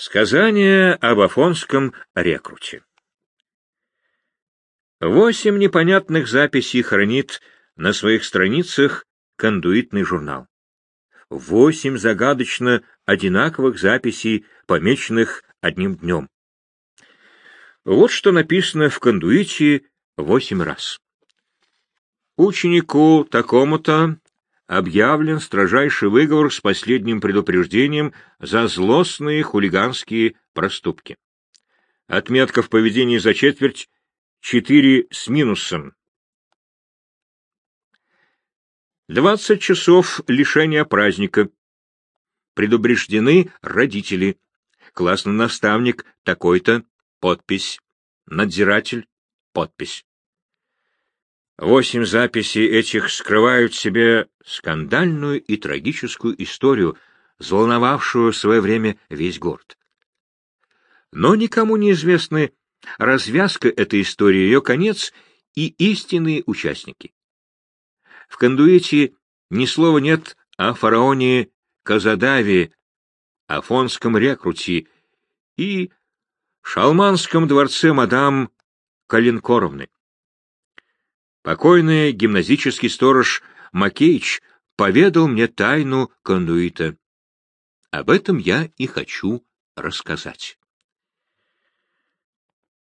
Сказание об афонском рекруте. Восемь непонятных записей хранит на своих страницах кондуитный журнал. Восемь загадочно одинаковых записей, помеченных одним днем. Вот что написано в кондуите восемь раз. Ученику такому-то объявлен строжайший выговор с последним предупреждением за злостные хулиганские проступки. Отметка в поведении за четверть — четыре с минусом. Двадцать часов лишения праздника. Предупреждены родители. Классный наставник такой-то, подпись. Надзиратель, подпись. Восемь записей этих скрывают в себе скандальную и трагическую историю, взволновавшую в свое время весь город. Но никому не известны развязка этой истории, ее конец и истинные участники. В кондуите ни слова нет о фараоне Казадаве, афонском рекруте и шалманском дворце мадам Калинкоровны. Покойный гимназический сторож Макеич поведал мне тайну кондуита. Об этом я и хочу рассказать.